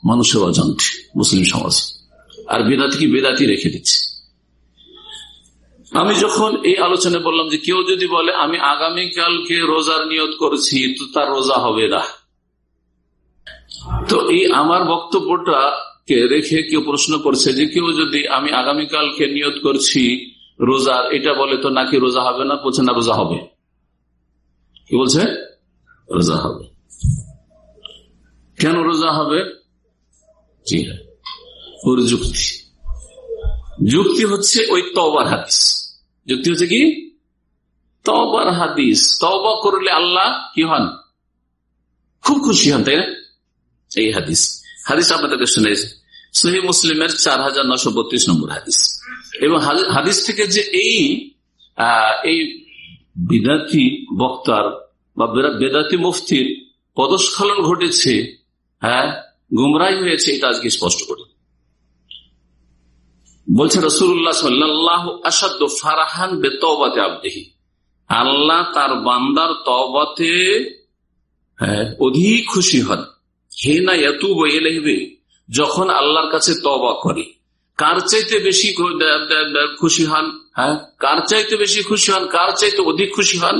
S1: মানুষের অজান্তে, মুসলিম সমাজ। আর বেদাতি কি বেদাতি রেখে দিচ্ছে? আমি যখন এই আলোচনা বললাম যে কেউ যদি বলে, আমি আগামীকালকে রোজার নিয়ত করেছি, তো তার রোজা হবে না। তো এই আমার বক্তব্যটা রেখে কেউ প্রশ্ন করছে যে কেউ যদি, আমি আগামীকালকে নিয়ত করছি রোজার এটা বলে তো নাকি রোজা হবে না? বলছে, না, রোজা হবে। কি বলছে? রোজা হবে। কেন রোজা হবে? জি হ্যাঁ। যুক্তি। যুক্তি হচ্ছে ওই তবার হাদিস। যুক্তি হচ্ছে কি? তবার হাদিস। তবা করলে আল্লাহ কি হন? খুব খুশি হন, তাই না? এই হাদিস। হাদিস আপনাদেরকে শুনেছে সহি মুসলিমের চার হাজার নশো বত্রিশ নম্বর হাদিস। এবং হাদিস থেকে যে এই এই বিদাতি বক্তার বা বেদাতি মুফতির পদস্খলন ঘটেছে হ্যাঁ গুমরাই হয়েছে এটা আজকে স্পষ্ট করি। বলছে রসুল্লাহ সাল্লাহ আসাদ ফারাহান বেতবাতে আবদেহি। আল্লাহ তার বান্দার তবাতে হ্যাঁ, অধিক খুশি হন। হে না এত বইয়ে যখন আল্লাহর কাছে তবা করে। কার চাইতে বেশি খুশি হন? হ্যাঁ? কার চাইতে বেশি খুশি হন? কার চাইতে অধিক খুশি হন?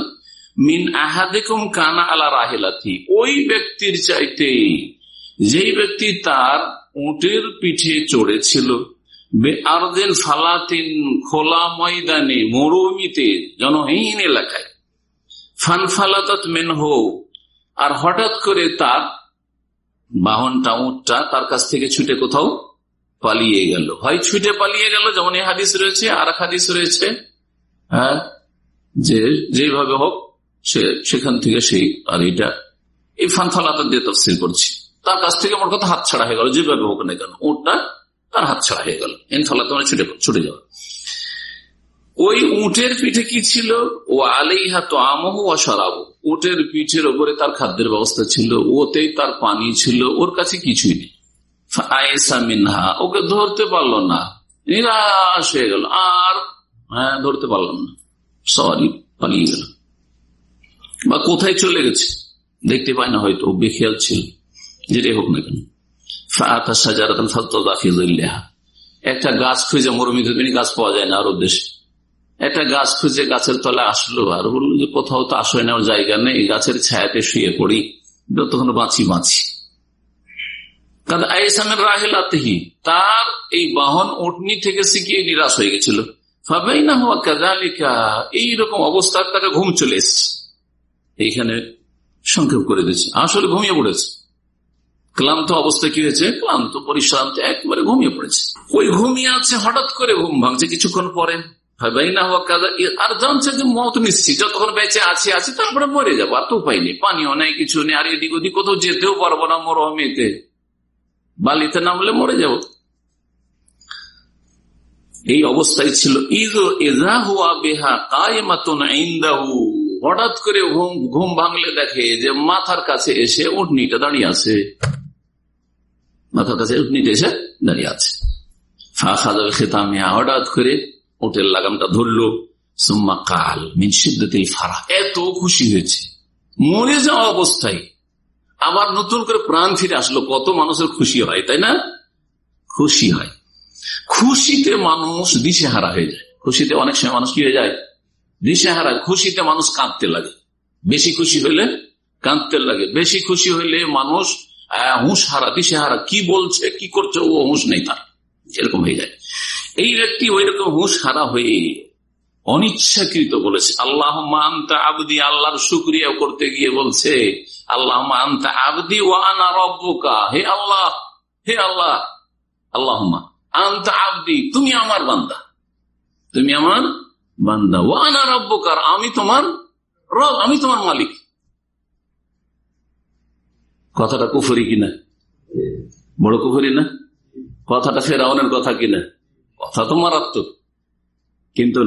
S1: মিন আহাদিকুম কানা আলা রাহেলাথি ওই ব্যক্তির চাইতে, যেই ব্যক্তি তার উটের পিঠে চড়েছিল। আরদিন ফালাতিন খোলা ময়দানে মরুমিতে জনহীন এলাকায়। ফানফালাত মেন আর হঠাৎ করে তার বাহনটা উঠটা তার কাছ থেকে ছুটে কোথাও পালিয়ে গেল। হয় ছুটে পালিয়ে গেল, যেমন এই হাদিস রয়েছে আর হাদিস রয়েছে হ্যাঁ যে যেভাবে হোক, সে, সেখান থেকে সেই আর এটা এই ফানফালাতা দিয়ে তফসিল করছি। তার কাছ থেকে আমার কথা হাত ছাড়া হয়ে গেল, যেভাবে হোক না কেন উঠটা তার হাত ছাড়া হয়ে গেল। এনফালাতা মানে ছুটে ছুটে যাওয়া ওই উটের পিঠে কি ছিল? ও আলেইহা তো আমহ ও সরাবো উটের পিঠের ওপরে তার খাদ্যের ব্যবস্থা ছিল, ওতেই তার পানি ছিল, ওর কাছে কিছুই নেই। মিনহা, ওকে ধরতে পারল না। নিরাশ হয়ে গেল। আর হ্যাঁ ধরতে পারলাম না। সরি পালিয়ে গেল। বা কোথায় চলে গেছে? দেখতে পায় না হয়তো বেখেয়াল ছিল। যেটাই হোক না কেন। একটা গাছ খুঁজে মরুমিতে গাছ পাওয়া যায় না আরব দেশে একটা গাছ খুঁজে গাছের তলে আসলো আর বলল যে কোথাও তো আসয় নেওয়ার জায়গা নেই, গাছের ছায়াতে শুয়ে পড়ি, যতক্ষণ বাঁচি বাঁচি। তার এই বাহন উটনি থেকে শিখিয়ে নিরাশ হয়ে গেছিল। না এইরকম অবস্থা তাকে ঘুম চলে এসছে। এইখানে সংক্ষেপ করে দিয়েছে আসলে ঘুমিয়ে পড়েছে। ক্লান্ত অবস্থা কি হয়েছে? ক্লান্ত, পরিশ্রান্ত, একবারে ঘুমিয়ে পড়েছে। ওই ঘুমিয়ে আছে, হঠাৎ করে ঘুম ভাঙছে কিছুক্ষণ পরে। আর জানছে যে মত নিশ্চিত যতক্ষণ বেঁচে আছে আছে, তারপরে মরে যাব, আর তো উপায় নেই। পানিও নেই, কিছু নেই, আর এদিক ওদিক কোথাও যেতেও পারব না মরহমেতে বালিতে নামলে মরে যাব। এই অবস্থায় ছিল এজা হুয়া বেহা হঠাৎ করে ঘুম ভাঙলে দেখে যে মাথার কাছে এসে উঠনিটা দাঁড়িয়ে আছে। মাথার কাছে উঠনিটা এসে দাঁড়িয়ে আছে। ফাঁকা যাবে খেতামিয়া হঠাৎ করে ওটের লাগামটা ধরলো। সুম্মা কাল মিনসিদ্দিল ফারা এত খুশি হয়েছে। মরে যাওয়া অবস্থায় আবার নতুন করে প্রাণ ফিরে আসলো, কত মানুষের খুশি হয়, তাই না? খুশি হয়। খুশিতে মানুষ দিশেহারা হয়ে যায়। খুশিতে অনেক সময় মানুষ কি হয়ে যায়? দিশেহারা, খুশিতে মানুষ কাঁদতে লাগে। বেশি খুশি হইলে কাঁদতে লাগে। বেশি খুশি হইলে মানুষ হুঁশ হারা দিশেহারা, কি বলছে, কি করছে, ও হুঁশ নেই তার। এরকম হয়ে যায়। এই ব্যক্তি ওই রকম হুঁশ হারা হয়ে অনিচ্ছাকৃত বলেছে। আল্লাহ মানতা আবদি, আল্লাহর শুক্রিয়া করতে গিয়ে বলছে আল্লাহ মানতা আবদি ওয়ানা রব্বুকা। হে আল্লাহ হে আল্লাহ আল্লাহ আন্তা আবদি, তুমি আমার বান্দা। তুমি আমার বান্দা। ওয়ানা রব্বকার আমি তোমার রব, আমি তোমার মালিক। কথাটা কুফরি কিনা? বড় কুফরি না? কথাটা ফেরাউনের কথা কিনা? কথা তো মারাত্মক। কিন্তু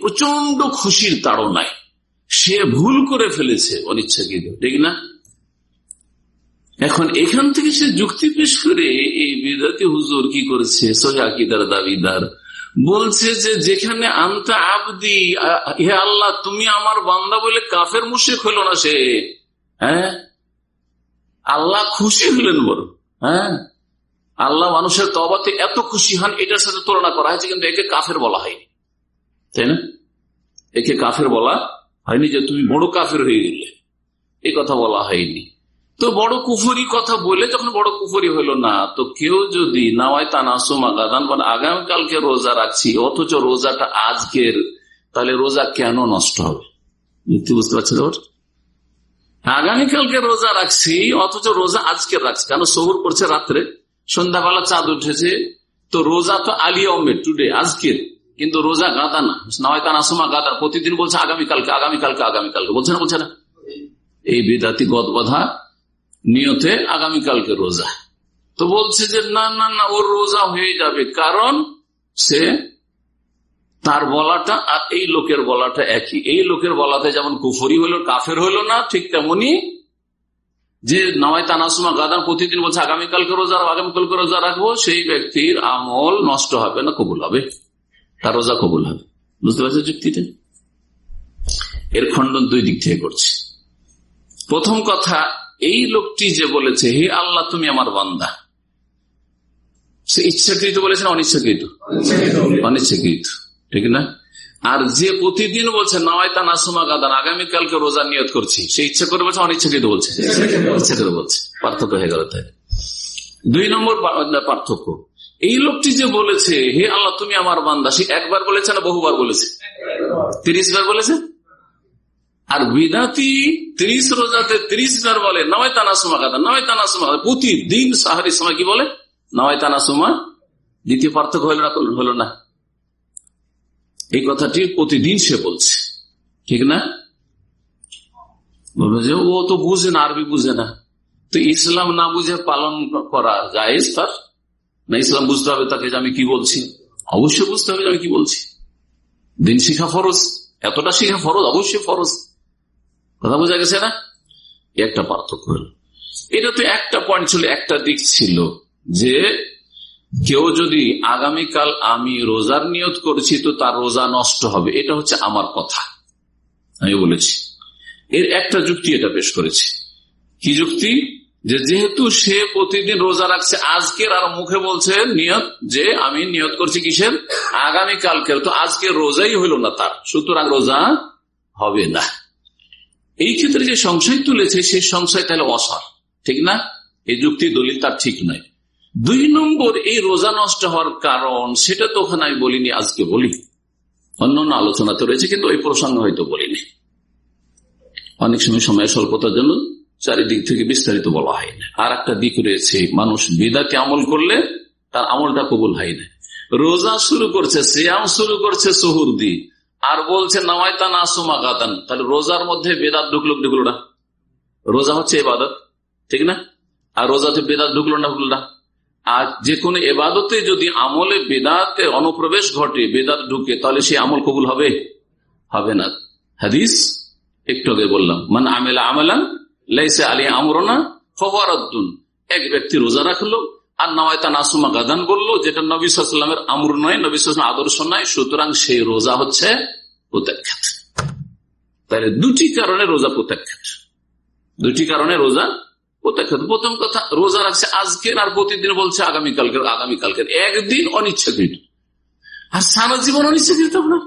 S1: প্রচণ্ড খুশির তাড়নায় সে ভুল করে ফেলেছে অনিচ্ছাকৃত, ঠিক না? এখন এখান থেকে সে যুক্তি পেশ করে, এই বিদাতি হুজুর কি করেছে? সোজাকিদার দাবিদার। বলছে যে, যেখানে আনতে আবদি, হে আল্লাহ, তুমি আমার বান্দা বলে কাফের মুশিক হইল না সে। হ্যাঁ? আল্লাহ খুশি হলেন বড় হ্যাঁ? আল্লাহ মানুষের তবাতে এত খুশি হন, এটার সাথে তুলনা করা হয়েছে, কিন্তু একে কাফের বলা হয়নি। তাই না? একে কাফের বলা হয়নি যে তুমি বড় কাফের হয়ে গেলে। এ কথা বলা হয়নি। তো বড় কুফুরি কথা বলে যখন বড় কুফুরি হইল না, তো কেউ যদি নাওয়ায় তানাসমা গাদান, বলে আগামীকালকে রোজা রাখছি, অথচ রোজাটা আজকের, তাহলে রোজা কেন নষ্ট হবে? যুক্তি বুঝতে পারছি আগামীকালকে রোজা রাখছি, অথচ রোজা আজকে রাখছি, কেন? সবুর করছে রাত্রে। সন্ধ্যাবেলা চাঁদ উঠেছে, তো রোজা তো আলিয়া টুডে আজকের। কিন্তু রোজা গাঁদা না। নয় তা নাসমা গাদা। প্রতিদিন বলছে, আগামীকালকে আগামীকালকে আগামীকালকে। বলছে না বলছে না। এই বেদাতি গদবাধা নিয়তে আগামীকালকে রোজা। তো বলছে যে, না না না ওর রোজা হয়ে যাবে। কারণ সে তার বলাটা আর এই লোকের বলাটা একই। এই লোকের বলাতে যেমন কুফরি হলো কাফের হলো না, ঠিক তেমনি যে নয় তানাসমা গাদার প্রতিদিন বলছে আগামীকালকে রোজা আগামীকালকে রোজা রাখব। সেই ব্যক্তির আমল নষ্ট হবে না কবুল হবে। তার রোজা কবুল হবে। বুঝতে পারছ যুক্তিটা? এর খণ্ডন দুই দিক থেকে করছে। প্রথম কথা এই লোকটি যে বলেছে হে আল্লাহ তুমি আমার বান্দা। সে ইচ্ছাকৃত বলেছেন অনিচ্ছাকৃত। অনিচ্ছাকৃত। ঠিক না? আর যে প্রতিদিন বলছে নয় তা নাসমা গাদান, আগামীকালকে রোজা নিয়ত করছি, সে ইচ্ছা করে বলছে, অনিচ্ছাকৃত বলছে। ইচ্ছা করে বলছে। পার্থক্য হয়ে গেল তাই। দুই নম্বর পার্থক্য। এই লোকটি যে বলেছে, হে আল্লাহ, তুমি আমার বান্দা, সে একবার বলেছে না বহুবার বলেছে? তিরিশ বার বলেছে? আর বিদাতি ত্রিশ রোজাতে ত্রিশ বার বলে নয় তানা সুমা কাদা নয় তানা সুমা প্রতিদিন সাহারি সময় কি বলে? নয় তানা সুমা, দ্বিতীয় পার্থক্য হলো না হলো না। এই কথাটি প্রতিদিন সে বলছে। ঠিক না? বলবে যে, ও তো বুঝে না, আরবি বুঝে না। তো ইসলাম না বুঝে পালন করা যায় তার? না ইসলাম বুঝতে হবে তাকে যে আমি কি বলছি? অবশ্যই বুঝতে হবে আমি কি বলছি। দিন শিখা ফরজ। এতটা শিখা ফরজ, অবশ্যই ফরজ। কথা বোঝা গেছে না? একটা পার্থক্য হল। এটা তো একটা পয়েন্ট ছিল, একটা দিক ছিল যে কেউ যদি আগামীকাল আমি রোজার নিয়ত করছি, তো তার রোজা নষ্ট হবে। এটা হচ্ছে আমার কথা। আমি বলেছি। এর একটা যুক্তি এটা পেশ করেছি। কি যুক্তি? যে যেহেতু সে প্রতিদিন রোজা রাখছে, আজকের আর মুখে বলছে নিয়ত যে আমি নিয়ত করছি কিসের? আগামী কালকের তো আজকে রোজাই হইল না তার। সুতরাং রোজা হবে না। এই ক্ষেত্রে যে সংশয় তুলেছে, সেই সংশয় তাহলে অসার। ঠিক না? এই যুক্তি দলিল তার ঠিক নয়। দুই নম্বর, এই রোজা নষ্ট হওয়ার কারণ, সেটা তো ওখানে আমি বলিনি, আজকে বলি অন্য অন্য আলোচনা তো রয়েছে, কিন্তু ওই প্রসঙ্গ হয়তো বলিনি। অনেক সময় সময় স্বল্পতার জন্য চারিদিক থেকে বিস্তারিত বলা হয় না। আর একটা দিক রয়েছে, মানুষ বিদাকে আমল করলে তার আমলটা কবুল হয় না। রোজা শুরু করছে শ্যাম শুরু করছে সহুরদি। আর বলছে নামায়তা নাসুমা গাদান। তাহলে রোজার মধ্যে বেদাত ঢুকলো ঢুকলো না? রোজা হচ্ছে এবাদত, ঠিক না? আর রোজাতে বেদাত ঢুকলো না ঢুকলো না? আর যে কোনো এবাদতে যদি আমলে বেদাতে অনুপ্রবেশ ঘটে, বেদাত ঢুকে, তাহলে সেই আমল কবুল হবে? হবে না। হাদিস একটু আগে বললাম মানে আমেলা আমেলান, লাইসে আলী আমরনা, ফওয়ারদ্দুন। এক ব্যক্তি রোজা রাখল, আর নয়তা নাসুমা গাদান বলল, যেটা নবী আমর নয়, নবী আদর্শ নয়, সুতরাং সেই রোজা হচ্ছে প্রত্যাখ্যাত। তাহলে দুটি কারণে রোজা প্রত্যাখ্যাত। দুটি কারণে রোজা প্রথম কথা, রোজা রাখছে আজকের আর প্রতিদিন বলছে আগামীকালকের আগামীকালকের। একদিন অনিচ্ছাকৃত। আর সারা জীবন অনিচ্ছাকৃত আপনার?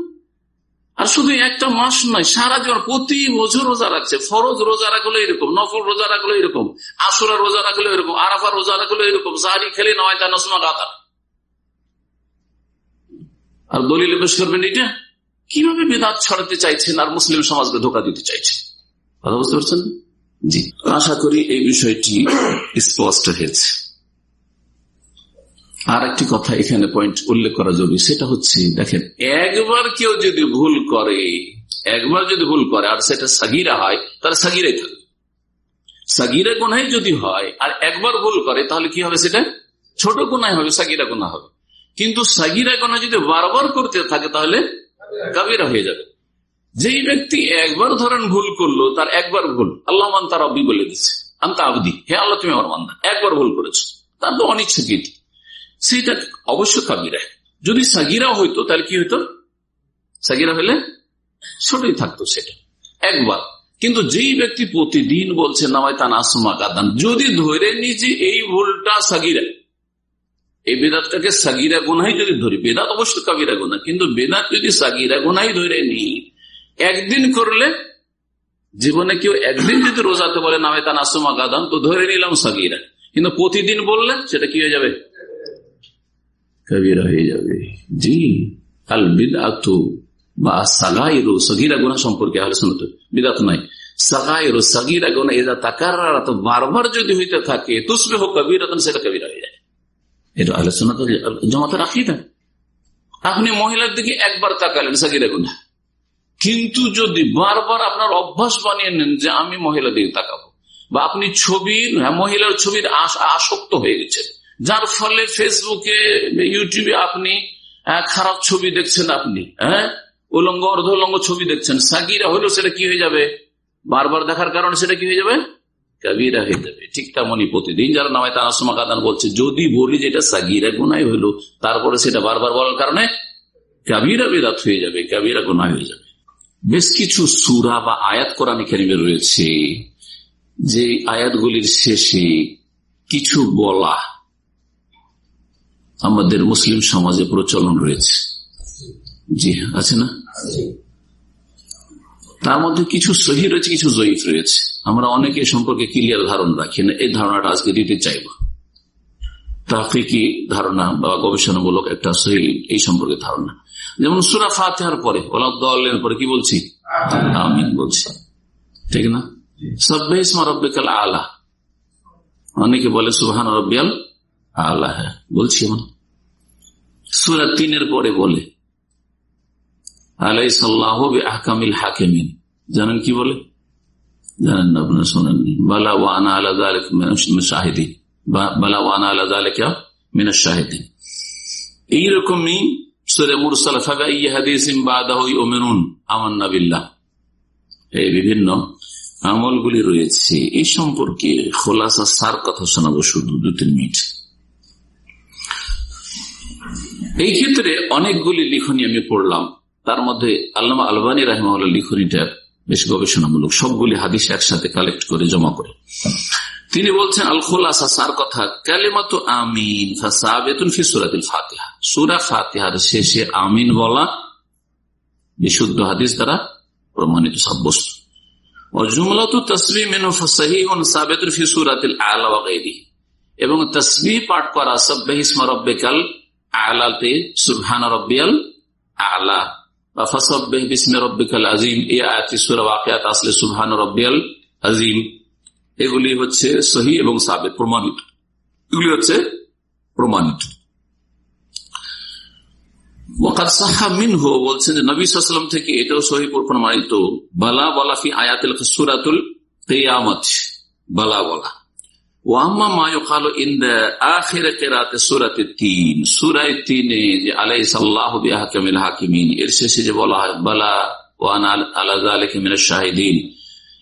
S1: আর শুধু একটা মাস নয়, সারা জীবন, প্রতি বছর রোজা রাখছে। ফরজ রোজা রাখল এরকম, নফল রোজা রাখল এরকম আসুরা রোজা রাখল এরকম, আরাফা রোজা রাখল এরকম সাহারি খেলে নয় তা নসমা গাতা আর দলিল পেশ করবেন এটা? কীভাবে বেদাত ছড়াতে চাইছেন আর মুসলিম সমাজকে ধোকা দিতে চাইছেন? কথা বুঝতে পারছেন? জি। আশা করি এই বিষয়টি স্পষ্ট হয়েছে। আর একটি কথা এখানে পয়েন্ট উল্লেখ করা জরুরি, সেটা হচ্ছে, দেখেন, একবার কেউ যদি ভুল করে, একবার যদি ভুল করে, আর সেটা সাগিরা হয়, তাহলে সাগিরাই থাকবে সাগিরা গোনাই যদি হয়, আর একবার ভুল করে, তাহলে কি হবে সেটা? ছোট গোনায় হবে, সাগিরা গোনা হবে। কিন্তু সাগিরা গোনা যদি বারবার করতে থাকে, তাহলে কাবিরা হয়ে যাবে। যেই ব্যক্তি একবার ধরেন ভুল করল, তার একবার ভুল। আল্লাহ মান তার আব্দি বলে দিচ্ছে আন্তা আবদি। হে আল্লাহ, তুমি আমার মান্দা একবার ভুল করেছ। তার তো অনিচ্ছাকৃত। সেটা অবশ্য কাবিরা যদি সাগিরা হইতো, তাহলে কি হইতো? সাগিরা হলে ছোটই থাকতো সেটা। একবার। কিন্তু যেই ব্যক্তি প্রতিদিন বলছে, নামায় তা নাসমা কাদান যদি ধরে নি যে এই ভুলটা সাগিরা, এই বেদাতটাকে সাগিরা গুনাই যদি ধরি, বেদাত অবশ্য কাবিরা গোনা কিন্তু বেদাত যদি সাগিরা গুনাই ধরে নি একদিন করলে জীবনে কেউ একদিন যদি রোজাতে বলে, নামে তা নাসমা গাদান তো ধরে নিলাম সাগিরা। কিন্তু প্রতিদিন বললে সেটা কি হয়ে যাবে? কবিরা হয়ে যাবে। জি, আল বিদাতু বা সাগাইরু। সগিরা গুণা সম্পর্কে আলোচনা তো বিদাত নাই। সাগাইরু, সগিরা গুণা এদা তাকার বারবার যদি হইতে থাকে তুসবে হোক কবিরা সেটা কবিরা হয়ে যায়। এটা আলোচনা তো জমাতে রাখি না আপনি মহিলার দিকে একবার তাকালেন সগিরা গুণা কিন্তু যদি বারবার আপনার অভ্যাস বানিয়ে নেন যে আমি মহিলা দিকে তাকাবো বা আপনি ছবির হ্যাঁ, মহিলার ছবির আসক্ত হয়ে গেছে যার ফলে ফেসবুকে ইউটিউবে আপনি খারাপ ছবি দেখছেন আপনি হ্যাঁ উলঙ্গ অর্ধলঙ্গ ছবি দেখছেন সাকিরা হইলেও সেটা কি হয়ে যাবে? বারবার দেখার কারণে সেটা কি হয়ে যাবে? কাবিরা হয়ে যাবে। ঠিক তেমনই প্রতিদিন যারা নামায় তার আসমা কাদান বলছে যদি বলি যে এটা সাগিরা গুনাই হইল তারপরে সেটা বারবার বলার কারণে কাবিরা বিরাত হয়ে যাবে কাবিরা গুনাই হয়ে যাবে। বেশ কিছু সুরা বা আয়াত কোরআন কেরিমে রয়েছে যে আয়াতগুলির শেষে কিছু বলা আমাদের মুসলিম সমাজে প্রচলন রয়েছে। জি, আছে না? তার মধ্যে কিছু সহি রয়েছে, কিছু জয়ীফ রয়েছে। আমরা অনেকে সম্পর্কে ক্লিয়ার ধারণা রাখি না। এই ধারণাটা আজকে দিতে চাইব। তাফিকি ধারণা বা গবেষণামূলক একটা সহি এই সম্পর্কে ধারণা। যেমন সুরা ফাতেহার পরে ওলাদ্দলের পরে কি বলছি? আমিন বলছি। ঠিক না? সব্বে ইসমা রব্বিকাল আলা। অনেকে বলে সুহান রব্বিয়াল আল্লাহ হ্যাঁ বলছি এমন সুরা তিনের পরে বলে আলাই সাল্লাহ আহকামিল হাকিমিন। জানেন কি বলে? জানেন না, আপনারা শোনেননি। বালা ওয়ানা আলাদা শাহিদি বালা ওয়ানা আলাদা আলেকা মিনা শাহিদি এইরকমই সুরে মুরসাল আমান্না বিল্লাহ। এই বিভিন্ন আমলগুলি রয়েছে। এই সম্পর্কে খোলাসা সার কথা শোনাবো শুধু দু তিন মিনিট। এই ক্ষেত্রে অনেকগুলি লিখনি আমি পড়লাম। তার মধ্যে আল্লামা আলবানী রাহমাউল্লাহ লিখনিটা বেশ গবেষণামূলক। সবগুলি হাদিস একসাথে কালেক্ট করে জমা করে। তিনি বলছেন আল খোলাসা সার কথা, কালেমাত আমিন ফিসুরাতিল ফাতিহা। সুরা ফাতিহার শেষে আমিন বলা বিশুদ্ধ হাদিস দ্বারা প্রমাণিত সাব্যস্ত। এবং তসবি পাঠ করা রব্বিয়াল আলা। আসলে সুবহান রব্বিয়াল আজিম। এগুলি হচ্ছে সহি এবং সাবেদ প্রমাণিত। এগুলি হচ্ছে প্রমাণিত। বলছেন যে নবী সাল্লাম থেকে এটাও সহি প্রমাণিত। বালা বলাফি আয়াতুল সুরাতুল কিয়ামত, বালা বলা ওয়াম্মা মায়ুকাল ইন দ্য আখিরে কেরাতে সুরাতে তিন। সুরায় তিনে যে আলাই সাল্লাহ বিহাকিমিল হাকিমিন, এর শেষে যে বলা হয়, বালা ওয়ান আলাদা আলহিমিন শাহিদিন।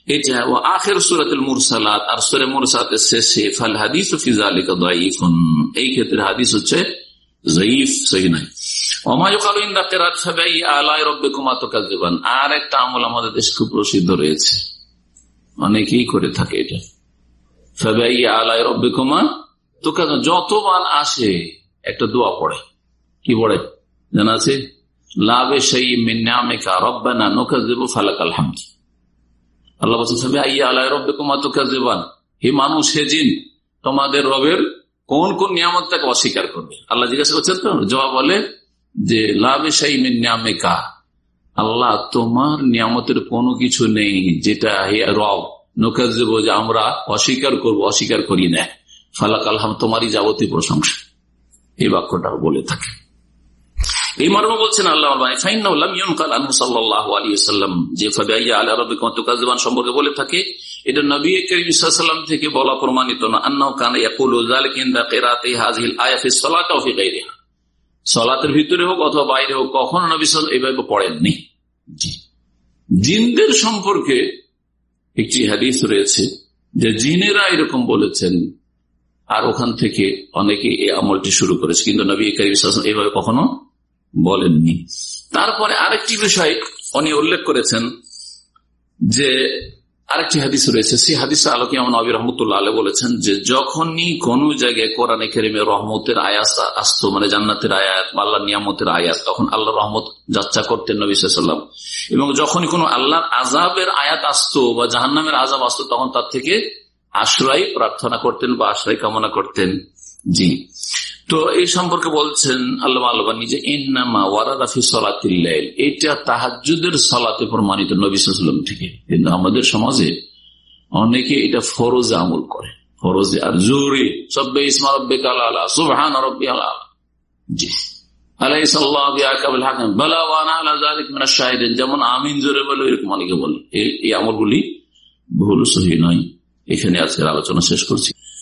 S1: এটা ও আখের সুরাতুল মুরসালাত, আর সুরে মুরসালাতের শেষে, ফাল হাদিস এই ক্ষেত্রে হাদিস হচ্ছে অনেকেই করে থাকে এটা। তো আসে, একটা দোয়া পড়ে। কি পড়ে? জানা আছে? লাভে সেই মিন্নামেকা রব্বানা নোকা দেব ফালাক আল্লাহ কাজেবান হে মানুষ, হে জিন, তোমাদের রবের কোন কোন নিয়ামতটাকে অস্বীকার করবে? আল্লাহ জিজ্ঞাসা করছেন তো? জবাব বলে যে লাভে সেই মিন্নামেকা আল্লাহ, তোমার নিয়ামতের কোনো কিছু নেই যেটা রব নোকাজ যে আমরা অস্বীকার করব, অস্বীকার করি না। ফালাক আলহাম তোমারই যাবতীয় প্রশংসা। এই বাক্যটা বলে থাকে। এই মর্ম বলছেন আল্লাহ সম্পর্কে বলে থাকে, এটা নবী থেকে বলা প্রমাণিত ভিতরে হোক অথবা বাইরে হোক, কখনো নবী এইভাবে পড়েননি জিনদের সম্পর্কে একটি হাদিস রয়েছে যে জিনেরা এরকম বলেছেন, আর ওখান থেকে অনেকে এই আমলটি শুরু করেছে। কিন্তু নবী করিম এভাবে কখনো বলেননি। তারপরে আরেকটি বিষয় উনি উল্লেখ করেছেন যে আরেকটি হাদিস রয়েছে। সেই হাদিস আলোকে এমন আবি রহমতুল্লাহ আলে বলেছেন যে, যখনই কোন জায়গায় কোরআনে কেরিমে রহমতের আয়াস আসতো মানে জান্নাতের আয়াত আল্লাহ নিয়ামতের আয়াত, তখন আল্লাহ রহমত যাত্রা করতেন নবী সাল্লাম এবং যখনই কোনো আল্লাহ আজাবের আয়াত আসতো বা জাহান্নামের আজাব আসতো, তখন তার থেকে আশ্রয় প্রার্থনা করতেন বা আশ্রয় কামনা করতেন। জি। তো এই সম্পর্কে বলছেন আল্লাহ আল্লাহ নিজে ইন্নামা ওয়ারাদাফি সলাতিল্লাইল এটা প্রমাণিত নবী সাল্লাম থেকে। কিন্তু আমাদের সমাজে অনেকে এটা ফরজে আমল করে। ফরজে আর জোরে, সব্বে ইসমা রব্বে কালা সুবহান রব্বি আলা জি যেমন আমিন জোরে বলে এরকম অনেকে বলে। এই আমলগুলি ভুল, সহি নয়। এখানে আজকের আলোচনা শেষ করছি।